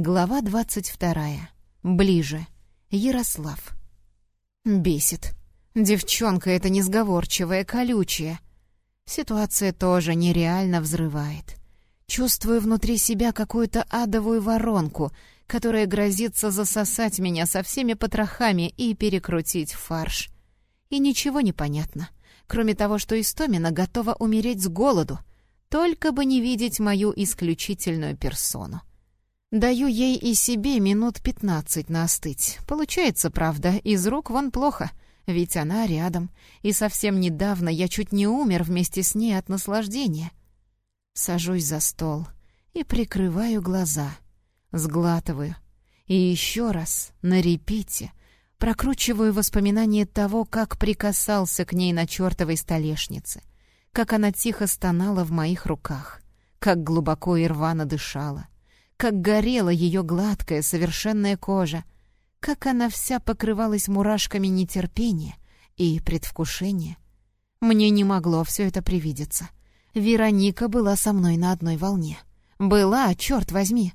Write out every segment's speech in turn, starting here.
Глава двадцать вторая. Ближе. Ярослав. Бесит. Девчонка эта несговорчивая, колючая. Ситуация тоже нереально взрывает. Чувствую внутри себя какую-то адовую воронку, которая грозится засосать меня со всеми потрохами и перекрутить в фарш. И ничего не понятно, кроме того, что Истомина готова умереть с голоду, только бы не видеть мою исключительную персону. Даю ей и себе минут пятнадцать на остыть. Получается, правда, из рук вон плохо, ведь она рядом, и совсем недавно я чуть не умер вместе с ней от наслаждения. Сажусь за стол и прикрываю глаза, сглатываю. И еще раз, на репите, прокручиваю воспоминания того, как прикасался к ней на чертовой столешнице, как она тихо стонала в моих руках, как глубоко и рвано дышала — как горела ее гладкая, совершенная кожа, как она вся покрывалась мурашками нетерпения и предвкушения. Мне не могло все это привидеться. Вероника была со мной на одной волне. Была, черт возьми.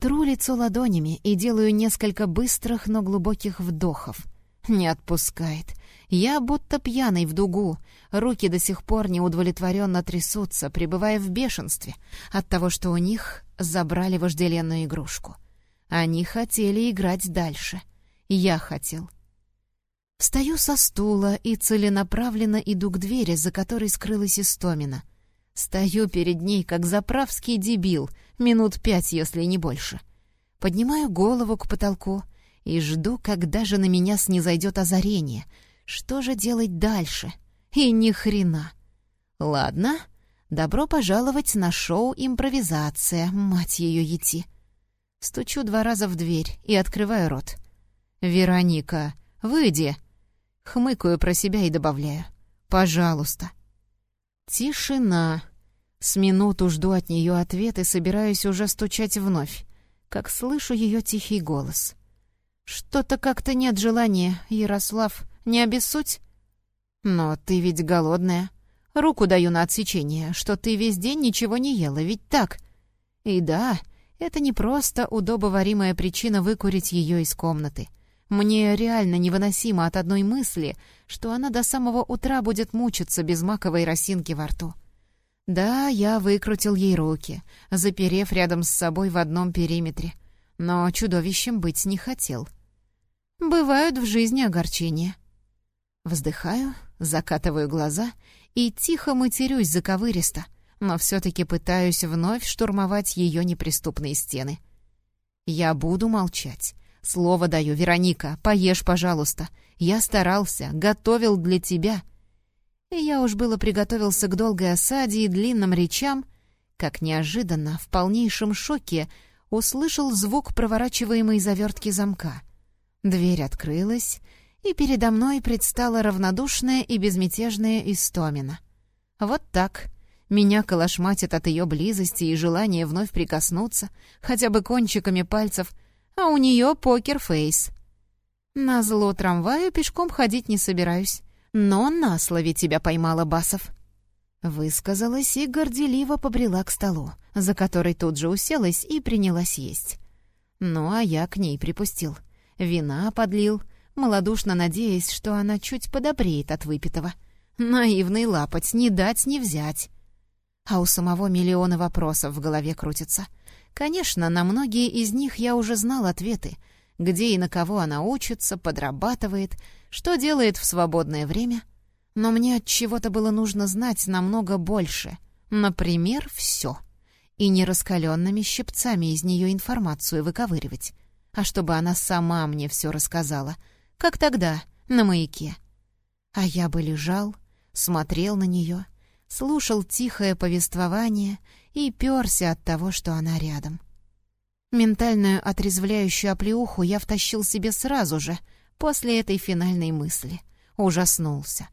Тру лицо ладонями и делаю несколько быстрых, но глубоких вдохов. Не отпускает. Я будто пьяный в дугу. Руки до сих пор неудовлетворенно трясутся, пребывая в бешенстве от того, что у них забрали вожделенную игрушку. Они хотели играть дальше. Я хотел. Встаю со стула и целенаправленно иду к двери, за которой скрылась Истомина. Стою перед ней, как заправский дебил, минут пять, если не больше. Поднимаю голову к потолку и жду, когда же на меня снизойдет озарение. Что же делать дальше? И ни хрена. Ладно, Добро пожаловать на шоу «Импровизация», мать ее ети. Стучу два раза в дверь и открываю рот. «Вероника, выйди!» Хмыкаю про себя и добавляю. «Пожалуйста». Тишина. С минуту жду от нее ответ и собираюсь уже стучать вновь, как слышу ее тихий голос. «Что-то как-то нет желания, Ярослав, не обессудь?» «Но ты ведь голодная». Руку даю на отсечение, что ты весь день ничего не ела, ведь так? И да, это не просто удобоваримая причина выкурить ее из комнаты. Мне реально невыносимо от одной мысли, что она до самого утра будет мучиться без маковой росинки во рту. Да, я выкрутил ей руки, заперев рядом с собой в одном периметре, но чудовищем быть не хотел. Бывают в жизни огорчения. Вздыхаю, закатываю глаза и тихо матерюсь заковыристо, но все-таки пытаюсь вновь штурмовать ее неприступные стены. Я буду молчать. Слово даю, Вероника, поешь, пожалуйста. Я старался, готовил для тебя. И я уж было приготовился к долгой осаде и длинным речам, как неожиданно, в полнейшем шоке, услышал звук проворачиваемой завертки замка. Дверь открылась, и передо мной предстала равнодушная и безмятежная Истомина. Вот так. Меня колошматит от ее близости и желания вновь прикоснуться, хотя бы кончиками пальцев, а у нее покер-фейс. На зло трамваю пешком ходить не собираюсь, но на слове тебя поймала Басов. Высказалась и горделиво побрела к столу, за который тут же уселась и принялась есть. Ну, а я к ней припустил. Вина подлил, малодушно надеясь, что она чуть подобреет от выпитого. Наивный лапоть, не дать, не взять. А у самого миллионы вопросов в голове крутятся. Конечно, на многие из них я уже знал ответы. Где и на кого она учится, подрабатывает, что делает в свободное время. Но мне от чего-то было нужно знать намного больше. Например, все. И не раскаленными щипцами из нее информацию выковыривать, а чтобы она сама мне все рассказала — как тогда, на маяке. А я бы лежал, смотрел на нее, слушал тихое повествование и перся от того, что она рядом. Ментальную отрезвляющую оплеуху я втащил себе сразу же, после этой финальной мысли. Ужаснулся.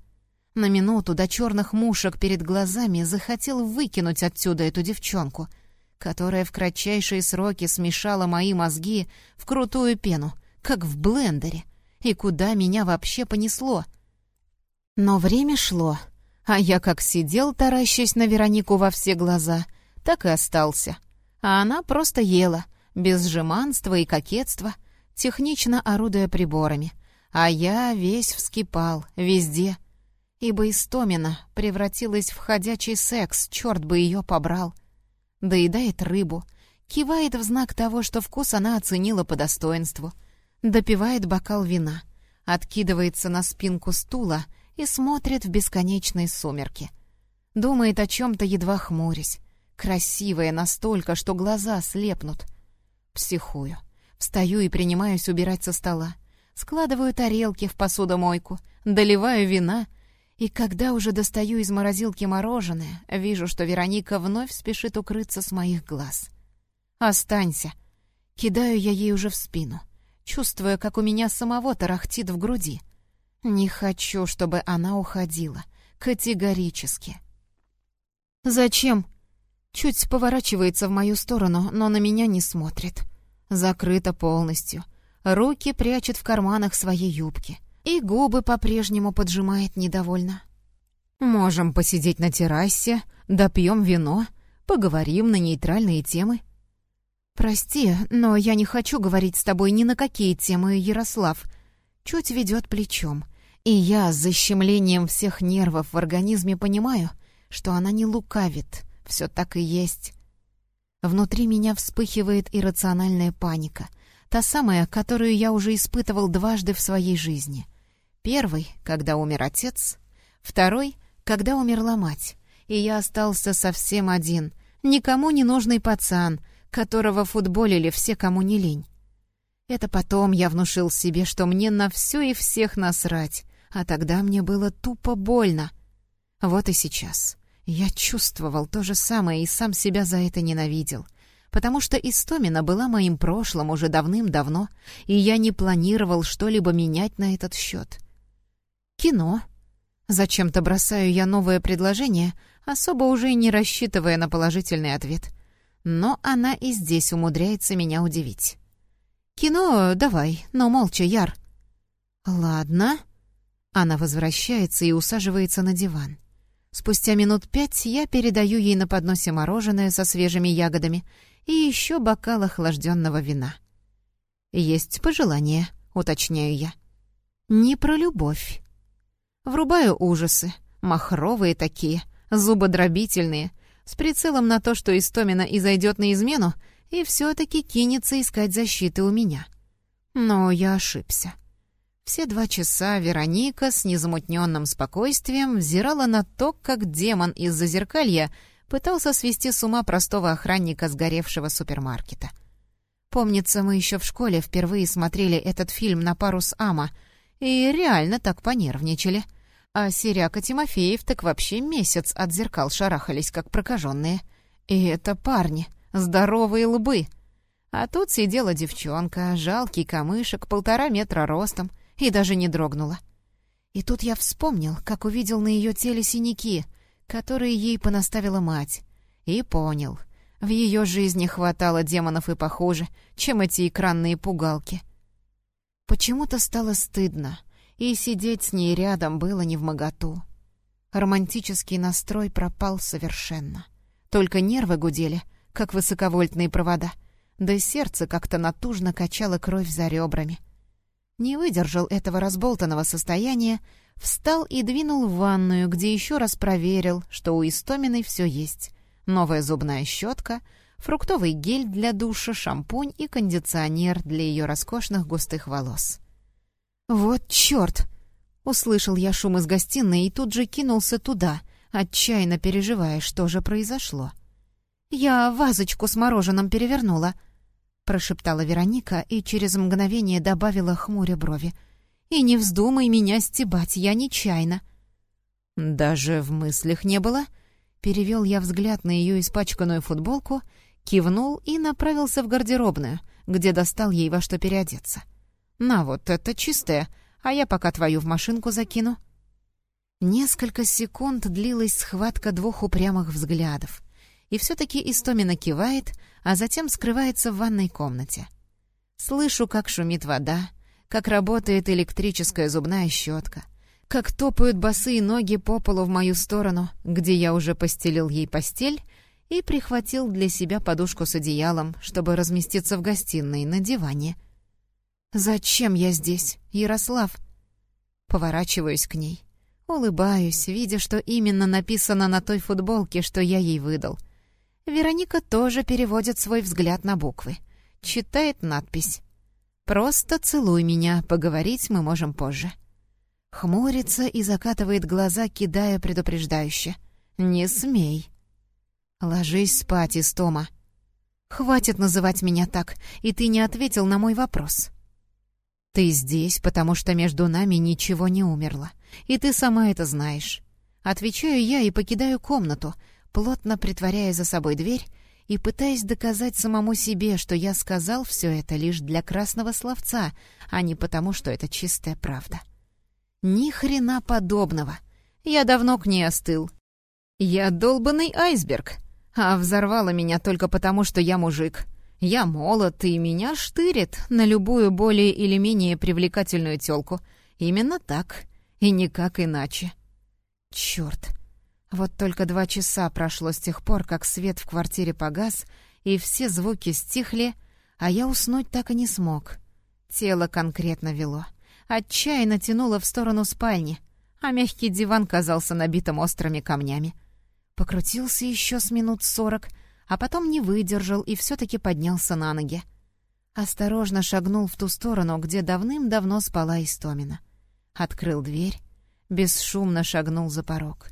На минуту до черных мушек перед глазами захотел выкинуть отсюда эту девчонку, которая в кратчайшие сроки смешала мои мозги в крутую пену, как в блендере — и куда меня вообще понесло. Но время шло, а я как сидел, таращась на Веронику во все глаза, так и остался. А она просто ела, без жеманства и кокетства, технично орудуя приборами. А я весь вскипал, везде. Ибо Истомина превратилась в ходячий секс, черт бы ее побрал. Доедает рыбу, кивает в знак того, что вкус она оценила по достоинству, допивает бокал вина, откидывается на спинку стула и смотрит в бесконечные сумерки. Думает о чем-то, едва хмурясь. Красивая настолько, что глаза слепнут. Психую. Встаю и принимаюсь убирать со стола. Складываю тарелки в посудомойку, доливаю вина. И когда уже достаю из морозилки мороженое, вижу, что Вероника вновь спешит укрыться с моих глаз. «Останься!» Кидаю я ей уже в спину, чувствуя, как у меня самого тарахтит в груди. Не хочу, чтобы она уходила. Категорически. «Зачем?» Чуть поворачивается в мою сторону, но на меня не смотрит. Закрыта полностью. Руки прячет в карманах своей юбки. И губы по-прежнему поджимает недовольно. «Можем посидеть на террасе, допьем вино, поговорим на нейтральные темы». «Прости, но я не хочу говорить с тобой ни на какие темы, Ярослав». Чуть ведет плечом. И я с защемлением всех нервов в организме понимаю, что она не лукавит, все так и есть. Внутри меня вспыхивает иррациональная паника, та самая, которую я уже испытывал дважды в своей жизни. Первый, когда умер отец, второй, когда умерла мать, и я остался совсем один, никому не нужный пацан, которого футболили все, кому не лень. Это потом я внушил себе, что мне на все и всех насрать, а тогда мне было тупо больно. Вот и сейчас. Я чувствовал то же самое и сам себя за это ненавидел. Потому что Истомина была моим прошлым уже давным-давно, и я не планировал что-либо менять на этот счет. Кино. Зачем-то бросаю я новое предложение, особо уже не рассчитывая на положительный ответ. Но она и здесь умудряется меня удивить. «Кино давай, но молча, Яр». «Ладно». Она возвращается и усаживается на диван. Спустя минут пять я передаю ей на подносе мороженое со свежими ягодами и еще бокал охлажденного вина. «Есть пожелание», — уточняю я. «Не про любовь». Врубаю ужасы, махровые такие, зубодробительные, с прицелом на то, что Истомина изойдет на измену и все-таки кинется искать защиты у меня. Но я ошибся. Все два часа Вероника с незамутненным спокойствием взирала на то, как демон из зазеркалья пытался свести с ума простого охранника сгоревшего супермаркета. Помнится, мы еще в школе впервые смотрели этот фильм на пару с Ама и реально так понервничали. А Сиряк и Тимофеев так вообще месяц от зеркал шарахались, как прокаженные. И это парни, здоровые лбы. А тут сидела девчонка, жалкий камышек, полтора метра ростом — и даже не дрогнула. И тут я вспомнил, как увидел на ее теле синяки, которые ей понаставила мать, и понял, в ее жизни хватало демонов и похуже, чем эти экранные пугалки. Почему-то стало стыдно, и сидеть с ней рядом было не в моготу. Романтический настрой пропал совершенно. Только нервы гудели, как высоковольтные провода, да сердце как-то натужно качало кровь за ребрами. Не выдержал этого разболтанного состояния, встал и двинул в ванную, где еще раз проверил, что у Истоминой все есть. Новая зубная щетка, фруктовый гель для душа, шампунь и кондиционер для ее роскошных густых волос. «Вот черт!» — услышал я шум из гостиной и тут же кинулся туда, отчаянно переживая, что же произошло. «Я вазочку с мороженым перевернула», — прошептала Вероника и через мгновение добавила хмуря брови. «И не вздумай меня стебать, я нечаянно». «Даже в мыслях не было?» Перевел я взгляд на ее испачканную футболку, кивнул и направился в гардеробную, где достал ей во что переодеться. «На вот, это чистое, а я пока твою в машинку закину». Несколько секунд длилась схватка двух упрямых взглядов и все-таки Истомина кивает, а затем скрывается в ванной комнате. Слышу, как шумит вода, как работает электрическая зубная щетка, как топают босые ноги по полу в мою сторону, где я уже постелил ей постель, и прихватил для себя подушку с одеялом, чтобы разместиться в гостиной на диване. «Зачем я здесь, Ярослав?» Поворачиваюсь к ней. Улыбаюсь, видя, что именно написано на той футболке, что я ей выдал. Вероника тоже переводит свой взгляд на буквы. Читает надпись. «Просто целуй меня, поговорить мы можем позже». Хмурится и закатывает глаза, кидая предупреждающе. «Не смей». «Ложись спать, Истома». «Хватит называть меня так, и ты не ответил на мой вопрос». «Ты здесь, потому что между нами ничего не умерло, и ты сама это знаешь». Отвечаю я и покидаю комнату, плотно притворяя за собой дверь и пытаясь доказать самому себе, что я сказал все это лишь для красного словца, а не потому, что это чистая правда. Ни хрена подобного. Я давно к ней остыл. Я долбанный айсберг, а взорвала меня только потому, что я мужик. Я молод, и меня штырит на любую более или менее привлекательную тёлку. Именно так, и никак иначе. Чёрт. Вот только два часа прошло с тех пор, как свет в квартире погас, и все звуки стихли, а я уснуть так и не смог. Тело конкретно вело. Отчаянно тянуло в сторону спальни, а мягкий диван казался набитым острыми камнями. Покрутился еще с минут сорок, а потом не выдержал и все-таки поднялся на ноги. Осторожно шагнул в ту сторону, где давным-давно спала Истомина. Открыл дверь, бесшумно шагнул за порог.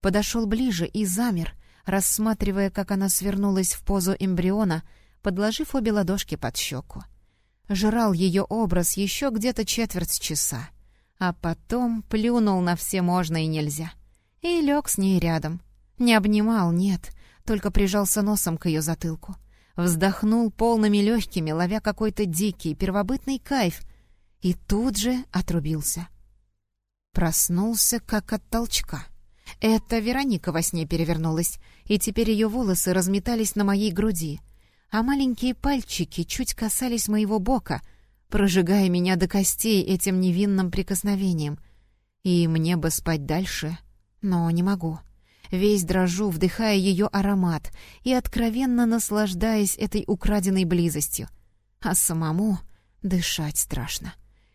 Подошел ближе и замер, рассматривая, как она свернулась в позу эмбриона, подложив обе ладошки под щеку. Жрал ее образ еще где-то четверть часа, а потом плюнул на все можно и нельзя. И лег с ней рядом. Не обнимал, нет, только прижался носом к ее затылку. Вздохнул полными легкими, ловя какой-то дикий, первобытный кайф, и тут же отрубился. Проснулся, как от толчка. Это Вероника во сне перевернулась, и теперь ее волосы разметались на моей груди, а маленькие пальчики чуть касались моего бока, прожигая меня до костей этим невинным прикосновением. И мне бы спать дальше, но не могу. Весь дрожу, вдыхая ее аромат и откровенно наслаждаясь этой украденной близостью. А самому дышать страшно.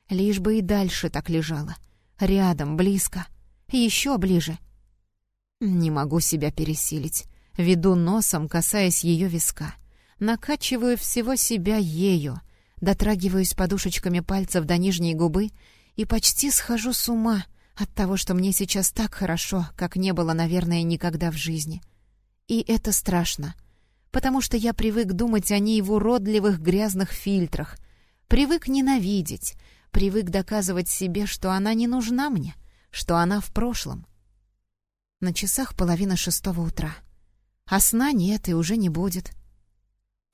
Лишь бы и дальше так лежала. Рядом, близко. Еще ближе. Не могу себя пересилить. Веду носом, касаясь ее виска. Накачиваю всего себя ею. Дотрагиваюсь подушечками пальцев до нижней губы и почти схожу с ума — от того, что мне сейчас так хорошо, как не было, наверное, никогда в жизни. И это страшно, потому что я привык думать о ней в уродливых грязных фильтрах, привык ненавидеть, привык доказывать себе, что она не нужна мне, что она в прошлом. На часах половина шестого утра. А сна нет и уже не будет.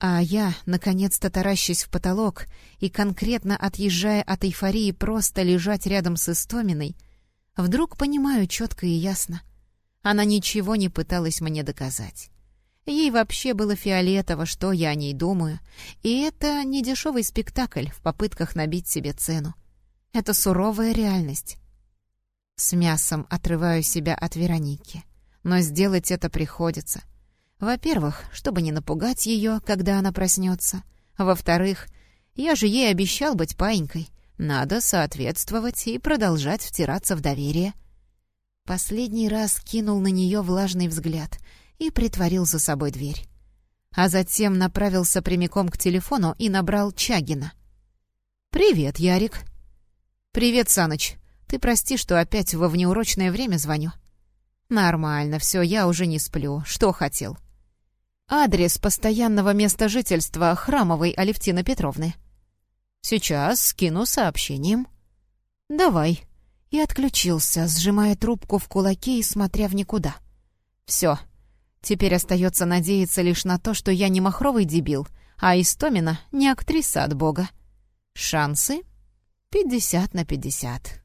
А я, наконец-то таращусь в потолок и конкретно отъезжая от эйфории просто лежать рядом с Истоминой — Вдруг понимаю четко и ясно. Она ничего не пыталась мне доказать. Ей вообще было фиолетово, что я о ней думаю, и это не дешевый спектакль в попытках набить себе цену. Это суровая реальность. С мясом отрываю себя от Вероники, но сделать это приходится. Во-первых, чтобы не напугать ее, когда она проснется. Во-вторых, я же ей обещал быть паинькой, надо соответствовать и продолжать втираться в доверие. Последний раз кинул на нее влажный взгляд и притворил за собой дверь. А затем направился прямиком к телефону и набрал Чагина. «Привет, Ярик». «Привет, Саныч. Ты прости, что опять во внеурочное время звоню». «Нормально, все, я уже не сплю. Что хотел?» «Адрес постоянного места жительства Храмовой Алевтины Петровны». Сейчас скину сообщением». «Давай». И отключился, сжимая трубку в кулаке и смотря в никуда. «Все. Теперь остается надеяться лишь на то, что я не махровый дебил, а Истомина не актриса от бога. Шансы? Пятьдесят на пятьдесят».